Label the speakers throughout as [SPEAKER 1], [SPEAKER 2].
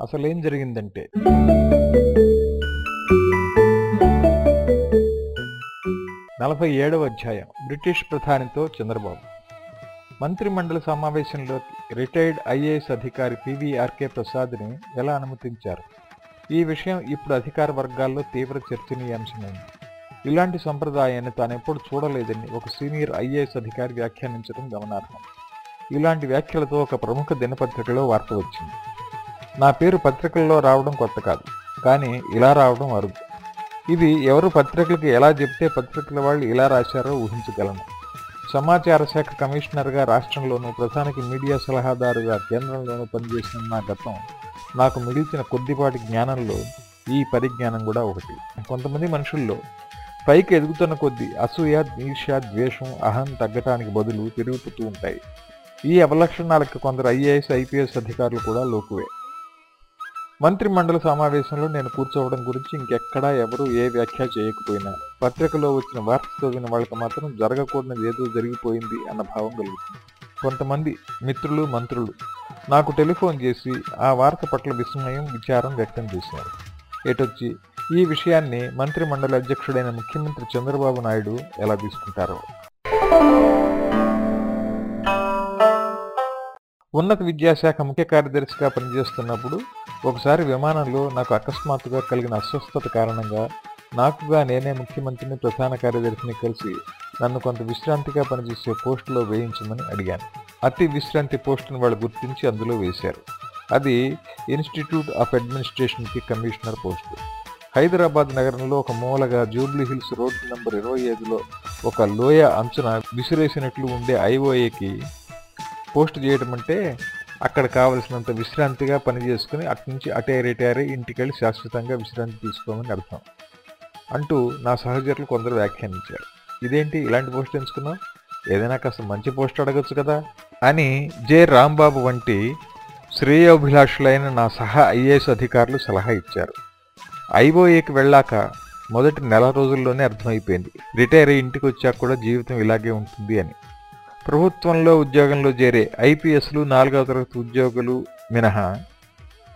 [SPEAKER 1] అసలేం జరిగిందంటే నలభై ఏడవ అధ్యాయం బ్రిటిష్ ప్రధానితో చంద్రబాబు. మంత్రిమండలి సమావేశంలో రిటైర్డ్ ఐఏఎస్ అధికారి పివిఆర్కే ప్రసాద్ని ఎలా అనుమతించారు? ఈ విషయం ఇప్పుడు అధికార వర్గాల్లో తీవ్ర చర్చనీయాంశమైంది. ఇలాంటి సంప్రదాయాన్ని తానెప్పుడు చూడలేదని ఒక సీనియర్ ఐఏఎస్ అధికారి వ్యాఖ్యానించడం గమనార్హం. ఇలాంటి వ్యాఖ్యలతో ఒక ప్రముఖ దినపత్రికలో వార్త వచ్చింది. నా పేరు పత్రికల్లో రావడం కొత్త కాదు కానీ ఇలా రావడం అరుదు. ఇది ఎవరు పత్రికలకు ఎలా చెప్తే పత్రికల వాళ్ళు ఇలా రాశారో ఊహించగలను. సమాచార శాఖ కమిషనర్గా రాష్ట్రంలోనూ ప్రధానికి మీడియా సలహాదారుగా కేంద్రంలోనూ పనిచేసిన నా గతం నాకు మిగిల్చిన కొద్దిపాటి జ్ఞానంలో ఈ పరిజ్ఞానం కూడా ఒకటి. కొంతమంది మనుషుల్లో పైకి ఎదుగుతున్న కొద్దీ అసూయ ఈర్ష్య ద్వేషం అహం తగ్గటానికి బదులు పెరుగుతూ ఉంటాయి. ఈ అవలక్షణాలకు కొందరు ఐఏఎస్ ఐపీఎస్ అధికారులు కూడా లోకువే. మంత్రిమండలి సమావేశంలో నేను కూర్చోవడం గురించి ఇంకెక్కడా ఎవరూ ఏ వ్యాఖ్య చేయకపోయినా. పత్రికలో వచ్చిన వార్త చదివిన వాళ్ళకి మాత్రం జరగకూడనిది ఏదో జరిగిపోయింది అన్న భావం కలుగుతుంది. కొంతమంది మిత్రులు మంత్రులు నాకు టెలిఫోన్ చేసి ఆ వార్త పట్ల విస్మయం విచారం వ్యక్తం చేశారు. ఎటొచ్చి ఈ విషయాన్ని మంత్రిమండలి అధ్యక్షుడైన ముఖ్యమంత్రి చంద్రబాబు నాయుడు ఎలా తీసుకుంటారో? ఉన్నత విద్యాశాఖ ముఖ్య కార్యదర్శిగా పనిచేస్తున్నప్పుడు ఒకసారి విమానంలో నాకు అకస్మాత్తుగా కలిగిన అస్వస్థత కారణంగా నాకుగా నేనే ముఖ్యమంత్రిని ప్రధాన కార్యదర్శిని కలిసి నన్ను కొంత విశ్రాంతిగా పనిచేసే పోస్టులో వేయించమని అడిగాను. అతి విశ్రాంతి పోస్టును వాళ్ళు గుర్తించి అందులో వేశారు. అది ఇన్స్టిట్యూట్ ఆఫ్ అడ్మినిస్ట్రేషన్కి కమిషనర్ పోస్టు. హైదరాబాద్ నగరంలో ఒక మూలగా జూబ్లీ హిల్స్ రోడ్డు నెంబర్ ఇరవై ఐదులో ఒక లోయ అంచున విసిరేసినట్లు ఉండే ఐఓఏకి పోస్ట్ చేయడం అంటే అక్కడ కావలసినంత విశ్రాంతిగా పని చేసుకుని అట్నుంచి అటే రిటైర్ ఇంటికి వెళ్ళి శాశ్వతంగా విశ్రాంతి తీసుకోమని అర్థం. అంటూ నా సహచరులు కొందరు వ్యాఖ్యానించారు. ఇదేంటి? ఇలాంటి పోస్ట్ ఎంచుకున్నాం ఏదైనా కాస్త మంచి పోస్ట్ అడగచ్చు కదా? అని జె. రాంబాబు వంటి శ్రేయోభిలాషులైన నా సహా ఐఏఎస్ అధికారులు సలహా ఇచ్చారు. ఐఓఏకి వెళ్ళాక మొదటి నెల రోజుల్లోనే అర్థమైపోయింది. రిటైర్ అయ్యి ఇంటికి వచ్చాక కూడా జీవితం ఇలాగే ఉంటుంది అని. ప్రభుత్వంలో ఉద్యోగంలో చేరే ఐపీఎస్లు నాలుగవ తరగతి ఉద్యోగులు మినహా.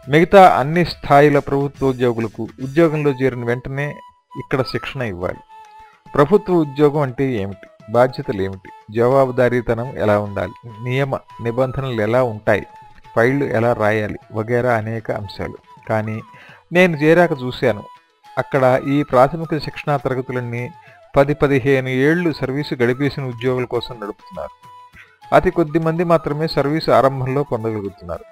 [SPEAKER 1] మిగతా అన్ని స్థాయిల ప్రభుత్వ ఉద్యోగులకు ఉద్యోగంలో చేరిన వెంటనే ఇక్కడ శిక్షణ ఇవ్వాలి. ప్రభుత్వ ఉద్యోగం అంటే ఏమిటి? బాధ్యతలు ఏమిటి? జవాబుదారీతనం ఎలా ఉండాలి? నియమ నిబంధనలు ఎలా ఉంటాయి? ఫైళ్ళు ఎలా రాయాలి? వగేరా అనేక అంశాలు. కానీ నేను చేరాక చూశాను. అక్కడ ఈ ప్రాథమిక శిక్షణా తరగతులన్నీ పది పదిహేను ఏళ్ళు సర్వీసు గడిపేసిన ఉద్యోగుల కోసం నడుపుతున్నారు. అతి కొద్ది మంది మాత్రమే సర్వీసు ఆరంభంలో పొందగలుగుతున్నారు.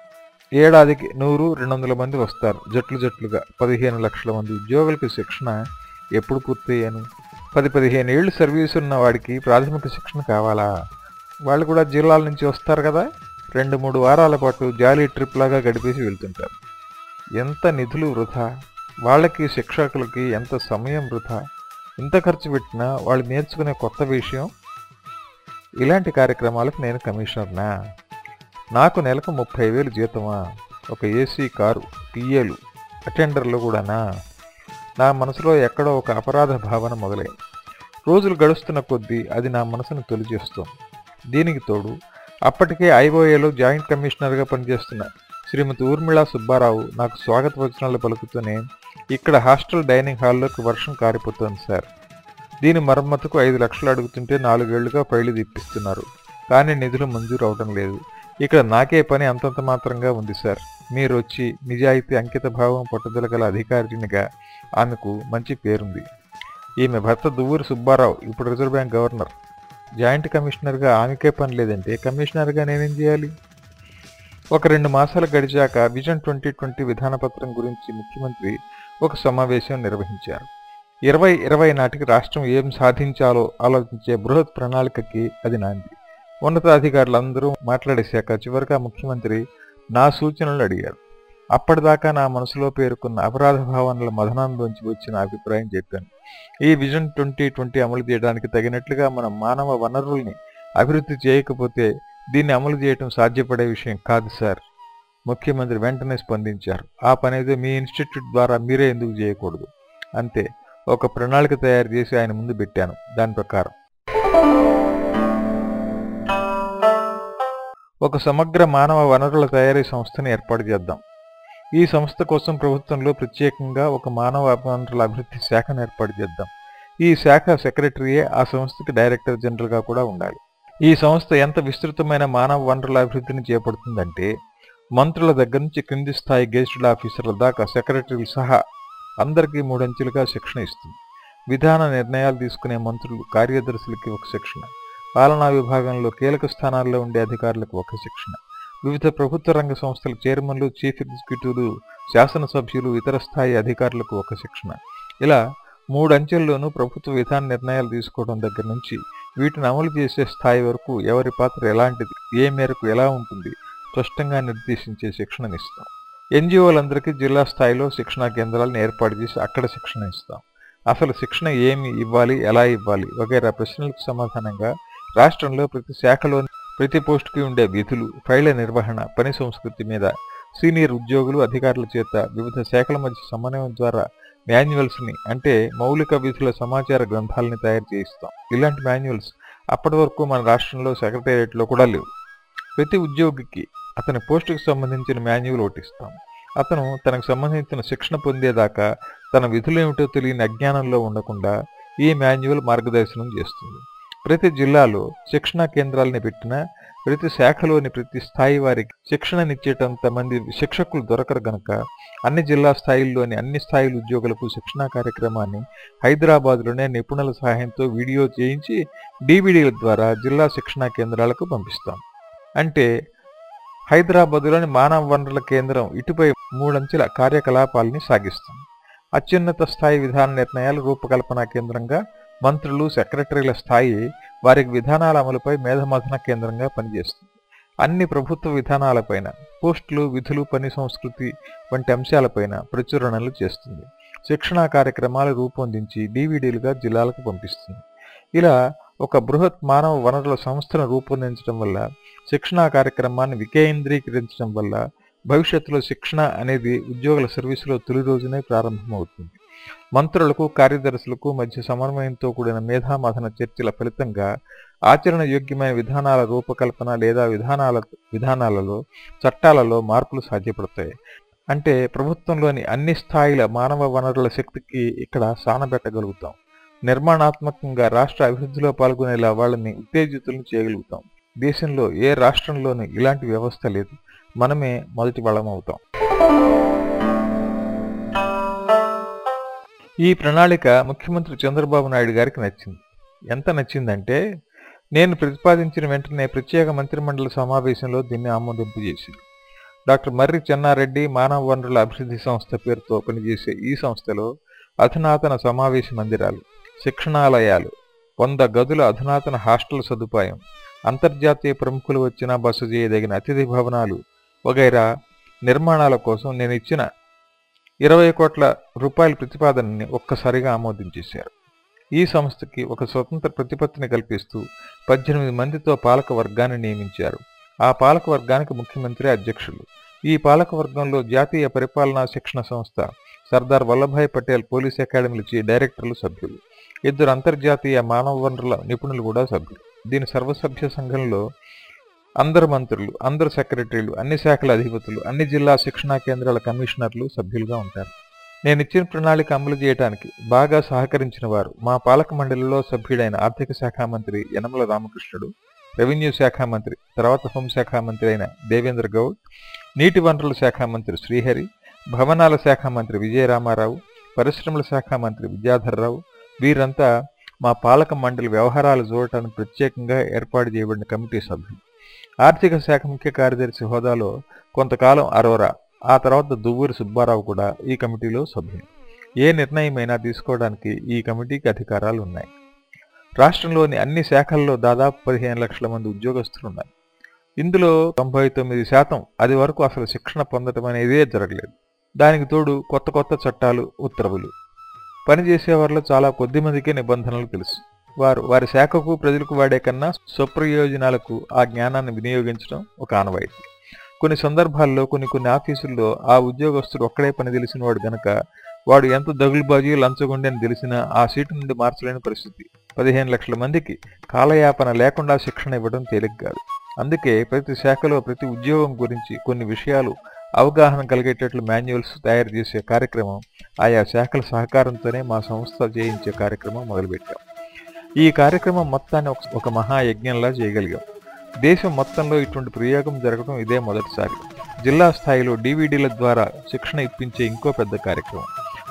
[SPEAKER 1] ఏడాదికి నూరు రెండు వందల మంది వస్తారు. జట్లు జట్లుగా పదిహేను లక్షల మంది ఉద్యోగులకు శిక్షణ ఎప్పుడు పూర్తయ్యాను? పది పదిహేను ఏళ్ళు సర్వీసు ఉన్న వాడికి ప్రాథమిక శిక్షణ కావాలా? వాళ్ళు కూడా జిల్లాల నుంచి వస్తారు కదా? రెండు మూడు వారాల పాటు జాలీ ట్రిప్ లాగా గడిపేసి వెళ్తుంటారు. ఎంత నిధులు వృధా? వాళ్ళకి శిక్షకులకి ఎంత సమయం వృధా? ఇంత ఖర్చు పెట్టినా వాళ్ళు నేర్చుకునే కొత్త విషయం ఇలాంటి కార్యక్రమాలకు నేను కమిషనర్నా? నాకు నెలకు ముప్పై వేలు జీతమా? ఒక ఏసీ కారు టీఏలు అటెండర్లు కూడానా? నా మనసులో ఎక్కడో ఒక అపరాధ భావన మొదలైంది రోజులు గడుస్తున్న కొద్దీ అది నా మనసును తొలిచేస్తోంది. దీనికి తోడు అప్పటికే ఐఓఏలో జాయింట్ కమిషనర్గా పనిచేస్తున్న శ్రీమతి ఊర్మిళా సుబ్బారావు నాకు స్వాగత వచనాలు పలుకుతూనే ఇక్కడ హాస్టల్ డైనింగ్ హాల్లోకి వర్షం కారిపోతోంది సార్. దీని మరమ్మతుకు ఐదు లక్షలు అడుగుతుంటే నాలుగేళ్ళుగా ఫైళ్ళు తిప్పిస్తున్నారు కానీ నిధులు మంజూరు అవడం లేదు. ఇక్కడ నాకే పని అంతంత మాత్రంగా ఉంది సార్. మీరు వచ్చి నిజాయితీ అంకిత భావం పట్టుదల గల అధికారినిగా ఆమెకు మంచి పేరుంది. ఈమె భర్త దువ్వూరు సుబ్బారావు ఇప్పుడు రిజర్వ్ బ్యాంక్ గవర్నర్. జాయింట్ కమిషనర్గా ఆమెకే పని లేదంటే కమిషనర్గా నేనేం చేయాలి? ఒక రెండు మాసాలు గడిచాక విజన్ ట్వంటీ ట్వంటీ విధానపత్రం గురించి ముఖ్యమంత్రి ఒక సమావేశం నిర్వహించారు. ఇరవై ఇరవై నాటికి రాష్ట్రం ఏం సాధించాలో ఆలోచించే బృహత్ ప్రణాళికకి అది నాంది. ఉన్నతాధికారులందరూ మాట్లాడేశాక చివరిగా ముఖ్యమంత్రి నా సూచనలు అడిగారు. అప్పటిదాకా నా మనసులో పేరుకున్న అపరాధ భావనల మధనంలోంచి వచ్చిన అభిప్రాయం చెప్పాను. ఈ విజన్ ట్వంటీ ట్వంటీ అమలు చేయడానికి తగినట్లుగా మనం మానవ వనరుల్ని అభివృద్ధి చేయకపోతే దీన్ని అమలు చేయటం సాధ్యపడే విషయం కాదు సార్. ముఖ్యమంత్రి వెంటనే స్పందించారు. ఆ పనేదో మీ ఇన్స్టిట్యూట్ ద్వారా మీరే ఎందుకు చేయకూడదు? అంతే. ఒక ప్రణాళిక తయారు చేసి ఆయన ముందు పెట్టాను. దాని ప్రకారం. ఒక సమగ్ర మానవ వనరుల తయారీ సంస్థను ఏర్పాటు చేద్దాం. ఈ సంస్థ కోసం ప్రభుత్వంలో ప్రత్యేకంగా ఒక మానవ వనరుల అభివృద్ధి శాఖను ఏర్పాటు చేద్దాం. ఈ శాఖ సెక్రటరీయే ఆ సంస్థకి డైరెక్టర్ జనరల్గా కూడా ఉండాలి. ఈ సంస్థ ఎంత విస్తృతమైన మానవ వనరుల అభివృద్ధిని చేపడుతుందంటే మంత్రుల దగ్గర నుంచి క్రింది స్థాయి గెజిటెడ్ ఆఫీసర్ల దాకా సెక్రటరీలు సహా అందరికీ మూడంచెలుగా శిక్షణ ఇస్తుంది. విధాన నిర్ణయాలు తీసుకునే మంత్రులు కార్యదర్శులకి ఒక శిక్షణ. పాలనా విభాగంలో కీలక స్థానాల్లో ఉండే అధికారులకు ఒక శిక్షణ. వివిధ ప్రభుత్వ రంగ సంస్థల చైర్మన్లు చీఫ్ ఎగ్జిక్యూటివ్లు శాసనసభ్యులు ఇతర స్థాయి అధికారులకు ఒక శిక్షణ. ఇలా మూడు అంచెల్లోనూ ప్రభుత్వ విధాన నిర్ణయాలు తీసుకోవడం దగ్గర నుంచి వీటిని అమలు చేసే స్థాయి వరకు ఎవరి పాత్ర ఎలాంటిది ఏ మేరకు ఎలా ఉంటుంది స్పష్టంగా నిర్దేశించే శిక్షణనిస్తాం ఎన్జిఓలందరికీ జిల్లా స్థాయిలో శిక్షణా కేంద్రాలను ఏర్పాటు చేసి అక్కడ శిక్షణ ఇస్తాం. అసలు శిక్షణ ఏమి ఇవ్వాలి ఎలా ఇవ్వాలి వగైరా ప్రశ్నలకు సమాధానంగా రాష్ట్రంలో ప్రతి శాఖలోని ప్రతి పోస్టుకి ఉండే విధులు ఫైళ్ళ నిర్వహణ పని సంస్కృతి మీద సీనియర్ ఉద్యోగులు అధికారుల చేత వివిధ శాఖల మధ్య సమన్వయం ద్వారా మాన్యువల్స్ని అంటే మౌలిక విధుల సమాచార గ్రంథాలని తయారు చేయిస్తాం. ఇలాంటి మాన్యువల్స్ అప్పటి వరకు మన రాష్ట్రంలో సెక్రటేరియట్లో కూడా లేవు. ప్రతి ఉద్యోగికి అతని పోస్టుకు సంబంధించిన మాన్యువల్ ఓటిస్తాం అతను తనకు సంబంధించిన శిక్షణ పొందేదాకా తన విధులేమిటో తెలియని అజ్ఞానంలో ఉండకుండా ఈ మాన్యువల్ మార్గదర్శనం చేస్తుంది. ప్రతి జిల్లాలో శిక్షణా కేంద్రాలని పెట్టిన ప్రతి శాఖలోని ప్రతి స్థాయి వారికి శిక్షణనిచ్చేటంత మంది శిక్షకులు దొరకరు గనక అన్ని జిల్లా స్థాయిల్లోని అన్ని స్థాయిల ఉద్యోగులకు శిక్షణా కార్యక్రమాన్ని హైదరాబాద్లోనే నిపుణుల సహాయంతో వీడియో చేయించి డీవీడీల ద్వారా జిల్లా శిక్షణా కేంద్రాలకు పంపిస్తాం. అంటే హైదరాబాద్లోని మానవ వనరుల కేంద్రం ఇటుపై మూడంచెల కార్యకలాపాలని సాగిస్తుంది. అత్యున్నత స్థాయి విధాన నిర్ణయాల రూపకల్పన కేంద్రంగా మంత్రులు సెక్రటరీల స్థాయి వారికి విధానాల అమలుపై మేధమథన కేంద్రంగా పనిచేస్తుంది. అన్ని ప్రభుత్వ విధానాలపైన పోస్టులు విధులు పని సంస్కృతి వంటి అంశాలపైన ప్రచురణలు చేస్తుంది. శిక్షణా కార్యక్రమాలు రూపొందించి డివిడీలుగా జిల్లాలకు పంపిస్తుంది. ఇలా ఒక బృహత్ మానవ వనరుల సంస్థను రూపొందించడం వల్ల శిక్షణా కార్యక్రమాన్ని వికేంద్రీకరించడం వల్ల భవిష్యత్తులో శిక్షణ అనేది ఉద్యోగుల సర్వీసులో తొలి రోజునే ప్రారంభమవుతుంది. మంత్రులకు కార్యదర్శులకు మధ్య సమన్వయంతో కూడిన మేధామథన చర్చల ఫలితంగా ఆచరణ యోగ్యమైన విధానాల రూపకల్పన లేదా విధానాల విధానాలలో చట్టాలలో మార్పులు సాధ్యపడతాయి. అంటే ప్రభుత్వంలోని అన్ని స్థాయిల మానవ వనరుల శక్తికి ఇక్కడ సానబెట్టగలుగుతాం. నిర్మాణాత్మకంగా రాష్ట్ర అభివృద్ధిలో పాల్గొనేలా వాళ్ళని ఉత్తేజితులను చేయగలుగుతాం. దేశంలో ఏ రాష్ట్రంలోనూ ఇలాంటి వ్యవస్థ లేదు. మనమే మొదటి వాళ్ళం అవుతాం. ఈ ప్రణాళిక ముఖ్యమంత్రి చంద్రబాబు నాయుడు గారికి నచ్చింది. ఎంత నచ్చిందంటే నేను ప్రతిపాదించిన వెంటనే ప్రత్యేక మంత్రిమండలి సమావేశంలో దీన్ని ఆమోదింపు చేసింది డాక్టర్ మర్రి చెన్నారెడ్డి మానవ వనరుల అభివృద్ధి సంస్థ పేరుతో పనిచేసే ఈ సంస్థలో అధునాతన సమావేశ మందిరాలు శిక్షణాలయాలు వంద గదుల అధునాతన హాస్టల్ సదుపాయం అంతర్జాతీయ ప్రముఖులు వచ్చినా బస చేయదగిన అతిథి భవనాలు వగైరా నిర్మాణాల కోసం నేను ఇచ్చిన ఇరవై కోట్ల రూపాయల ప్రతిపాదనని ఒక్కసారిగా ఆమోదించేశారు ఈ సంస్థకి ఒక స్వతంత్ర ప్రతిపత్తిని కల్పిస్తూ పద్దెనిమిది మందితో పాలక వర్గాన్ని నియమించారు. ఆ పాలక వర్గానికి ముఖ్యమంత్రి అధ్యక్షులు. ఈ పాలక వర్గంలో జాతీయ పరిపాలనా శిక్షణ సంస్థ సర్దార్ వల్లభాయ్ పటేల్ పోలీస్ అకాడమీలచి డైరెక్టర్లు సభ్యులు. ఇద్దరు అంతర్జాతీయ మానవ వనరుల నిపుణులు కూడా సభ్యులు. దీని సర్వసభ్య సంఘంలో అందరు మంత్రులు అందరు సెక్రటరీలు అన్ని శాఖల అధిపతులు అన్ని జిల్లా శిక్షణా కేంద్రాల కమిషనర్లు సభ్యులుగా ఉంటారు. నేను ఇచ్చిన ప్రణాళిక అమలు చేయడానికి బాగా సహకరించిన వారు మా పాలక మండలిలో సభ్యుడైన ఆర్థిక శాఖ మంత్రి యనమల రామకృష్ణుడు రెవెన్యూ శాఖ మంత్రి తర్వాత హోంశాఖ మంత్రి అయిన దేవేంద్ర గౌడ్ నీటి వనరుల శాఖ మంత్రి శ్రీహరి భవనాల శాఖ మంత్రి విజయరామారావు పరిశ్రమల శాఖ మంత్రి విద్యాధర్రావు వీరంతా మా పాలక మండలి వ్యవహారాలు చూడటానికి ప్రత్యేకంగా ఏర్పాటు చేయబడిన కమిటీ సభ్యులు. ఆర్థిక శాఖ ముఖ్య కార్యదర్శి హోదాలో కొంతకాలం అరోరా ఆ తర్వాత దువ్వూరి సుబ్బారావు కూడా ఈ కమిటీలో సభ్యులు. ఏ నిర్ణయమైనా తీసుకోవడానికి ఈ కమిటీకి అధికారాలు ఉన్నాయి. రాష్ట్రంలోని అన్ని శాఖల్లో దాదాపు పదిహేను లక్షల మంది ఉద్యోగస్తులు ఉన్నారు. ఇందులో తొంభై తొమ్మిది శాతం అది వరకు అసలు శిక్షణ పొందడం అనేదే జరగలేదు. దానికి తోడు కొత్త కొత్త చట్టాలు ఉత్తర్వులు. పనిచేసేవారిలో చాలా కొద్ది మందికే నిబంధనలు తెలుసు. వారు వారి శాఖకు ప్రజలకు వాడే కన్నా స్వప్రయోజనాలకు ఆ జ్ఞానాన్ని వినియోగించడం ఒక ఆనవాయితీ. కొన్ని సందర్భాల్లో కొన్ని కొన్ని ఆఫీసుల్లో ఆ ఉద్యోగస్తుడు ఒక్కడే పని తెలిసినవాడు గనక వాడు ఎంత దగులుబాజీ లంచగొండి అని తెలిసినా ఆ సీటు నుండి మార్చలేని పరిస్థితి. పదిహేను లక్షల మందికి కాలయాపన లేకుండా శిక్షణ ఇవ్వడం తేలిక కాదు అందుకే ప్రతి శాఖలో ప్రతి ఉద్యోగం గురించి కొన్ని విషయాలు అవగాహన కలిగేటట్లు మాన్యువల్స్ తయారు చేసే కార్యక్రమం ఆయా శాఖల సహకారంతోనే మా సంస్థ చేయించే కార్యక్రమం మొదలుపెట్టాం. ఈ కార్యక్రమం మొత్తాన్ని ఒక- ఒక మహాయజ్ఞంలా చేయగలిగాం. దేశం మొత్తంలో ఇటువంటి ప్రయోగం జరగడం ఇదే మొదటిసారి. జిల్లా స్థాయిలో డివిడీల ద్వారా శిక్షణ ఇప్పించే ఇంకో పెద్ద కార్యక్రమం.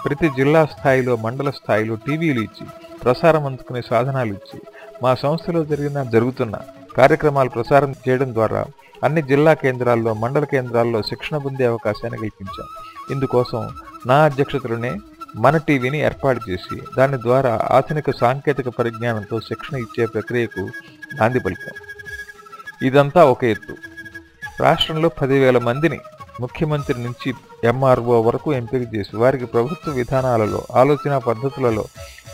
[SPEAKER 1] ప్రతి జిల్లా స్థాయిలో మండల స్థాయిలో టీవీలు ఇచ్చి ప్రసారం అందుకునే సాధనాలు ఇచ్చి మా సంస్థలో జరిగిన జరుగుతున్న కార్యక్రమాలు ప్రసారం చేయడం ద్వారా అన్ని జిల్లా కేంద్రాల్లో మండల కేంద్రాల్లో శిక్షణ పొందే అవకాశాన్ని కల్పించాం. ఇందుకోసం నా అధ్యక్షతలోనే మన టీవీని ఏర్పాటు చేసి దాని ద్వారా ఆధునిక సాంకేతిక పరిజ్ఞానంతో శిక్షణ ఇచ్చే ప్రక్రియకు నాంది పలికాం. ఇదంతా ఒక ఎత్తు. రాష్ట్రంలో పదివేల మందిని ముఖ్యమంత్రి నుంచి ఎంఆర్ఓ వరకు ఎంపిక చేసి వారికి ప్రభుత్వ విధానాలలో ఆలోచన పద్ధతులలో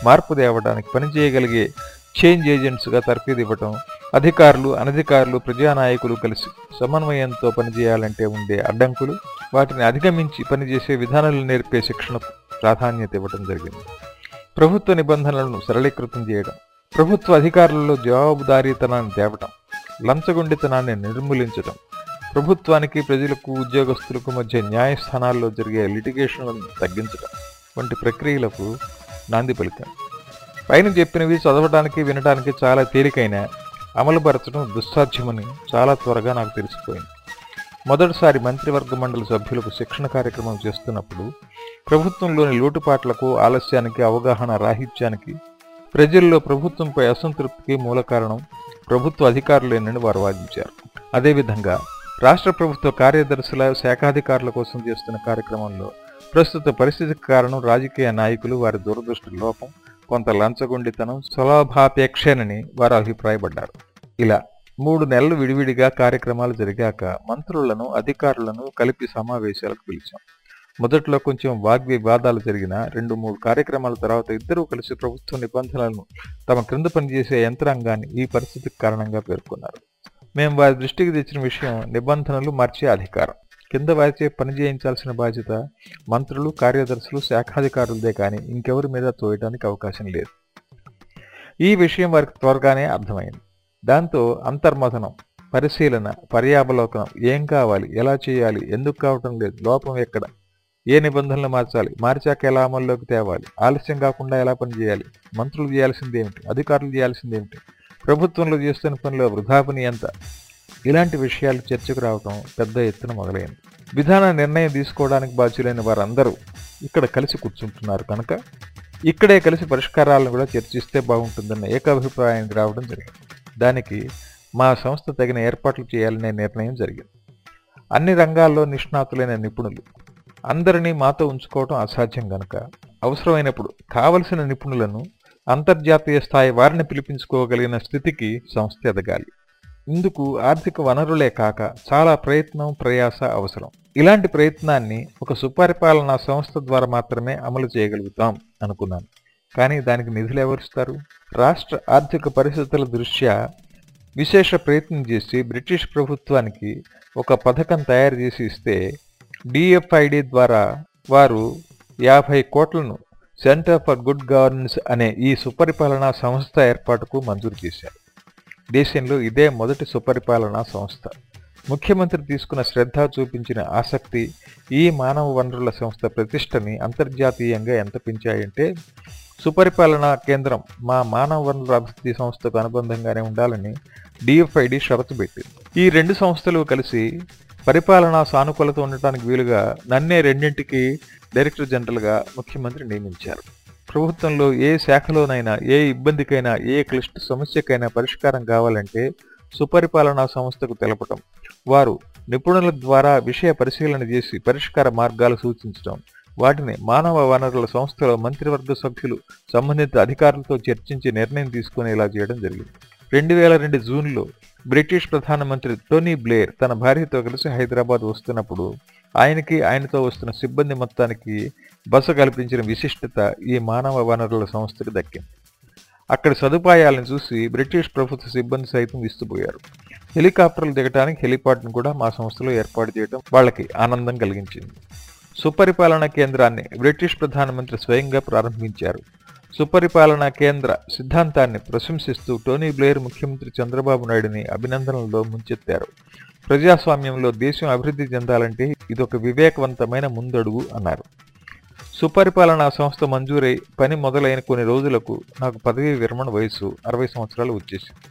[SPEAKER 1] మార్పు తేవడానికి పనిచేయగలిగే చేంజ్ ఏజెంట్స్గా తర్ఫీదు ఇవ్వటం అధికారులు అనధికారులు ప్రజానాయకులు కలిసి సమన్వయంతో పనిచేయాలంటే ఉండే అడ్డంకులు వాటిని అధిగమించి పనిచేసే విధానాలు నేర్పే శిక్షణకు ప్రాధాన్యత ఇవ్వటం జరిగింది. ప్రభుత్వ నిబంధనలను సరళీకృతం చేయడం ప్రభుత్వ అధికారులలో జవాబుదారీతనాన్ని తేవటం లంచగొండితనాన్ని నిర్మూలించడం ప్రభుత్వానికి ప్రజలకు ఉద్యోగస్తులకు మధ్య న్యాయస్థానాల్లో జరిగే లిటిగేషన్లను తగ్గించడం వంటి ప్రక్రియలకు నాంది పలికాను పైన చెప్పినవి చదవడానికి వినడానికి చాలా తేలికైన అమలుపరచడం దుస్సాధ్యమని చాలా త్వరగా నాకు తెలిసిపోయింది. మొదటిసారి మంత్రివర్గ మండలి సభ్యులకు శిక్షణ కార్యక్రమం చేస్తున్నప్పుడు ప్రభుత్వంలోని లోటుపాట్లకు ఆలస్యానికి అవగాహన రాహిత్యానికి ప్రజల్లో ప్రభుత్వంపై అసంతృప్తికి మూల కారణం ప్రభుత్వ అధికారులేనని వారు వాదించారు. అదేవిధంగా రాష్ట్ర ప్రభుత్వ కార్యదర్శుల శాఖాధికారుల కోసం చేస్తున్న కార్యక్రమంలో ప్రస్తుత పరిస్థితికి కారణం రాజకీయ నాయకులు వారి దురదృష్టి లోపం కొంత లంచగొండితనం సులభాపేక్షేనని వారు అభిప్రాయపడ్డారు. ఇలా మూడు నెలలు విడివిడిగా కార్యక్రమాలు జరిగాక మంత్రులను అధికారులను కలిపి సమావేశాలకు పిలిచాం. మొదట్లో కొంచెం వాగ్వివాదాలు జరిగిన రెండు మూడు కార్యక్రమాల తర్వాత ఇద్దరూ కలిసి ప్రభుత్వ నిబంధనలను తమ క్రింద పనిచేసే యంత్రాంగాన్ని ఈ పరిస్థితికి కారణంగా పేర్కొన్నారు. మేము వారి దృష్టికి తెచ్చిన విషయం నిబంధనలు మార్చే అధికారం. కింద వారిచే పని చేయించాల్సిన బాధ్యత మంత్రులు కార్యదర్శులు శాఖాధికారులదే కానీ ఇంకెవరి మీద తోయడానికి అవకాశం లేదు. ఈ విషయం వారికి త్వరగానే అర్థమైంది. దాంతో అంతర్మథనం పరిశీలన పర్యావలోకనం ఏం కావాలి ఎలా చేయాలి ఎందుకు కావటం లేదు లోపం ఎక్కడ ఏ నిబంధనలు మార్చాలి మార్చాక ఎలా అమల్లోకి తేవాలి ఆలస్యం కాకుండా ఎలా పనిచేయాలి మంత్రులు చేయాల్సింది ఏమిటి అధికారులు చేయాల్సింది ఏమిటి ప్రభుత్వంలో చేస్తున్న పనిలో వృధా పని ఎంత ఇలాంటి విషయాలు చర్చకు రావటం పెద్ద ఎత్తున మొదలైంది. విధాన నిర్ణయం తీసుకోవడానికి బాధ్యులైన వారందరూ ఇక్కడ కలిసి కూర్చుంటున్నారు కనుక ఇక్కడే కలిసి పరిష్కారాలను కూడా చర్చిస్తే బాగుంటుందన్న ఏకాభిప్రాయానికి రావడం జరిగింది. దానికి మా సంస్థ తగిన ఏర్పాట్లు చేయాలనే నిర్ణయం జరిగింది. అన్ని రంగాల్లో నిష్ణాతులైన నిపుణులు. అందరినీ మాతో ఉంచుకోవడం అసాధ్యం కనుక అవసరమైనప్పుడు కావలసిన నిపుణులను అంతర్జాతీయ స్థాయి వారిని పిలిపించుకోగలిగిన స్థితికి సంస్థ ఎదగాలి. ఇందుకు ఆర్థిక వనరులే కాక చాలా ప్రయత్నం ప్రయాస అవసరం. ఇలాంటి ప్రయత్నాన్ని ఒక సుపరిపాలనా సంస్థ ద్వారా మాత్రమే అమలు చేయగలుగుతాం అనుకున్నాను. కానీ దానికి నిధులు ఎవరిస్తారు రాష్ట్ర ఆర్థిక పరిస్థితుల దృష్ట్యా విశేష ప్రయత్నం చేసి బ్రిటిష్ ప్రభుత్వానికి ఒక పథకం తయారు చేసి ఇస్తే డిఎఫ్ఐడి ద్వారా వారు యాభై కోట్లను సెంటర్ ఫర్ గుడ్ గవర్నెన్స్ అనే ఈ సుపరిపాలనా సంస్థ ఏర్పాటుకు మంజూరు చేశారు. దేశంలో ఇదే మొదటి సుపరిపాలనా సంస్థ. ముఖ్యమంత్రి తీసుకున్న శ్రద్ధ చూపించిన ఆసక్తి ఈ మానవ వనరుల సంస్థ ప్రతిష్టని అంతర్జాతీయంగా ఎంత పెంచాయంటే సుపరిపాలనా కేంద్రం మా మానవ వనరుల అభివృద్ధి సంస్థకు అనుబంధంగానే ఉండాలని డిఎఫ్ఐడి షరతు పెట్టింది. ఈ రెండు సంస్థలు కలిసి పరిపాలనా సానుకూలత ఉండటానికి వీలుగా నన్నే రెండింటికి డైరెక్టర్ జనరల్గా ముఖ్యమంత్రి నియమించారు. ప్రభుత్వంలో ఏ శాఖలోనైనా ఏ ఇబ్బందికైనా ఏ క్లిష్ట సమస్యకైనా పరిష్కారం కావాలంటే సుపరిపాలనా సంస్థకు తెలపటం. వారు నిపుణుల ద్వారా విషయ పరిశీలన చేసి పరిష్కార మార్గాలు సూచించడం వాటిని మానవ వనరుల సంస్థలో మంత్రివర్గ సభ్యులు సంబంధిత అధికారులతో చర్చించి నిర్ణయం తీసుకునేలా చేయడం జరిగింది. రెండు వేల రెండు జూన్లో బ్రిటిష్ ప్రధానమంత్రి టోనీ బ్లేర్ తన భార్యతో కలిసి హైదరాబాద్ వస్తున్నప్పుడు ఆయనకి ఆయనతో వస్తున్న సిబ్బంది మొత్తానికి బస కల్పించిన విశిష్టత ఈ మానవ వనరుల సంస్థకి దక్కింది. అక్కడి సదుపాయాలను చూసి బ్రిటిష్ ప్రభుత్వ సిబ్బంది సైతం విస్తుపోయారు. హెలికాప్టర్లు దిగటానికి హెలిపాడ్ను కూడా మా సంస్థలో ఏర్పాటు చేయడం వాళ్ళకి ఆనందం కలిగించింది. సుపరిపాలనా కేంద్రాన్ని బ్రిటిష్ ప్రధానమంత్రి స్వయంగా ప్రారంభించారు. సుపరిపాలనా కేంద్ర సిద్ధాంతాన్ని ప్రశంసిస్తూ టోనీ బ్లేయర్ ముఖ్యమంత్రి చంద్రబాబు నాయుడిని అభినందనలో ముంచెత్తారు. ప్రజాస్వామ్యంలో దేశం అభివృద్ధి చెందాలంటే ఇదొక వివేకవంతమైన ముందడుగు అన్నారు. సుపరిపాలనా సంస్థ మంజూరై పని మొదలైన కొన్ని రోజులకు నాకు పదవీ విరమణ వయసు అరవై సంవత్సరాలు వచ్చేసింది.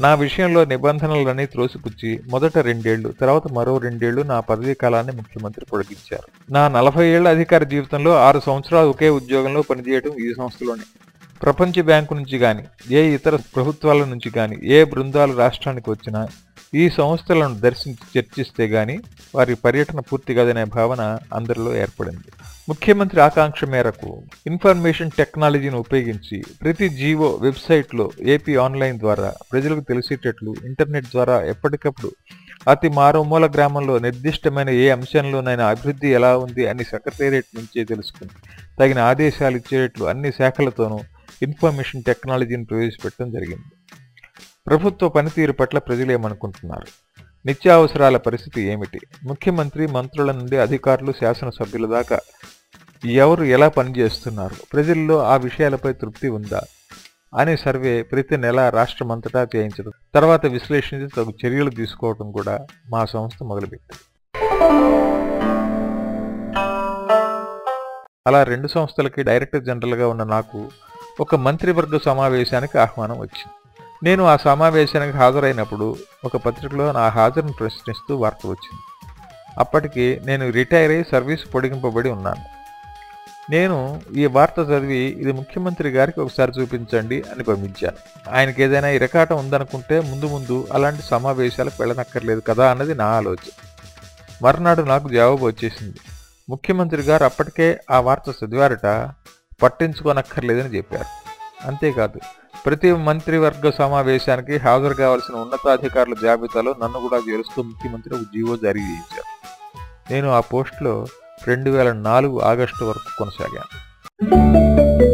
[SPEAKER 1] నా విషయంలో నిబంధనలన్నీ త్రోసిపుచ్చి మొదట రెండేళ్ళు తర్వాత మరో రెండేళ్ళు నా పదవీ కాలాన్ని ముఖ్యమంత్రి పొడిగించారు. నా నలభై ఏళ్ళ అధికార జీవితంలో ఆరు సంవత్సరాలు ఒకే ఉద్యోగంలో పనిచేయడం ఈ సంస్థలోనే. ప్రపంచ బ్యాంకు నుంచి గాని ఏ ఇతర ప్రభుత్వాల నుంచి గాని ఏ బృందాలు రాష్ట్రానికి వచ్చినా ఈ సంస్థలను దర్శించి చర్చిస్తే గాని వారి పర్యటన పూర్తి కాదనే భావన అందరిలో ఏర్పడింది. ముఖ్యమంత్రి ఆకాంక్ష మేరకు ఇన్ఫర్మేషన్ టెక్నాలజీని ఉపయోగించి ప్రతి జీవో వెబ్సైట్లో ఏపీ ఆన్లైన్ ద్వారా ప్రజలకు తెలిసేటట్లు ఇంటర్నెట్ ద్వారా ఎప్పటికప్పుడు అతి మారుమూల గ్రామంలో నిర్దిష్టమైన ఏ అంశంలోనైనా అభివృద్ధి ఎలా ఉంది అని సెక్రటేరియట్ నుంచే తెలుసుకుని తగిన ఆదేశాలు ఇచ్చేటట్లు అన్ని శాఖలతోనూ ఇన్ఫర్మేషన్ టెక్నాలజీని ప్రవేశపెట్టడం జరిగింది. ప్రభుత్వ పనితీరు పట్ల ప్రజలు ఏమనుకుంటున్నారు? నిత్యావసరాల పరిస్థితి ఏమిటి? ముఖ్యమంత్రి మంత్రుల నుండి అధికారులు శాసనసభ్యుల దాకా ఎవరు ఎలా పనిచేస్తున్నారు? ప్రజల్లో ఆ విషయాలపై తృప్తి ఉందా? అనే సర్వే ప్రతి నెల రాష్ట్రమంతటా చేయించడం తర్వాత విశ్లేషించి తగు చర్యలు తీసుకోవడం కూడా మా సంస్థ మొదలుపెట్టింది. అలా రెండు సంస్థలకి డైరెక్టర్ జనరల్గా ఉన్న నాకు ఒక మంత్రివర్గ సమావేశానికి ఆహ్వానం వచ్చింది. నేను ఆ సమావేశానికి హాజరైనప్పుడు ఒక పత్రికలో నా హాజరును ప్రశ్నిస్తూ వార్త వచ్చింది. అప్పటికి నేను రిటైర్ అయి సర్వీస్ పొడిగింపబడి ఉన్నాను. నేను ఈ వార్త చదివి ఇది ముఖ్యమంత్రి గారికి ఒకసారి చూపించండి అని పంపించాను ఆయనకి ఏదైనా ఇరకాటం ఉందనుకుంటే ముందు ముందు అలాంటి సమావేశాలకు వెళ్ళనక్కర్లేదు కదా అన్నది నా ఆలోచన. మర్నాడు నాకు జవాబు వచ్చేసింది. ముఖ్యమంత్రి గారు అప్పటికే ఆ వార్త చదివారట పట్టించుకోనక్కర్లేదని చెప్పారు. అంతేకాదు ప్రతి మంత్రివర్గ సమావేశానికి హాజరు కావాల్సిన ఉన్నతాధికారుల జాబితాలో నన్ను కూడా చేరుస్తూ ముఖ్యమంత్రి ఒక జీవో జారీ చేయించారు. నేను ఆ పోస్టులో రెండు వేల నాలుగు ఆగస్టు వరకు కొనసాగాను.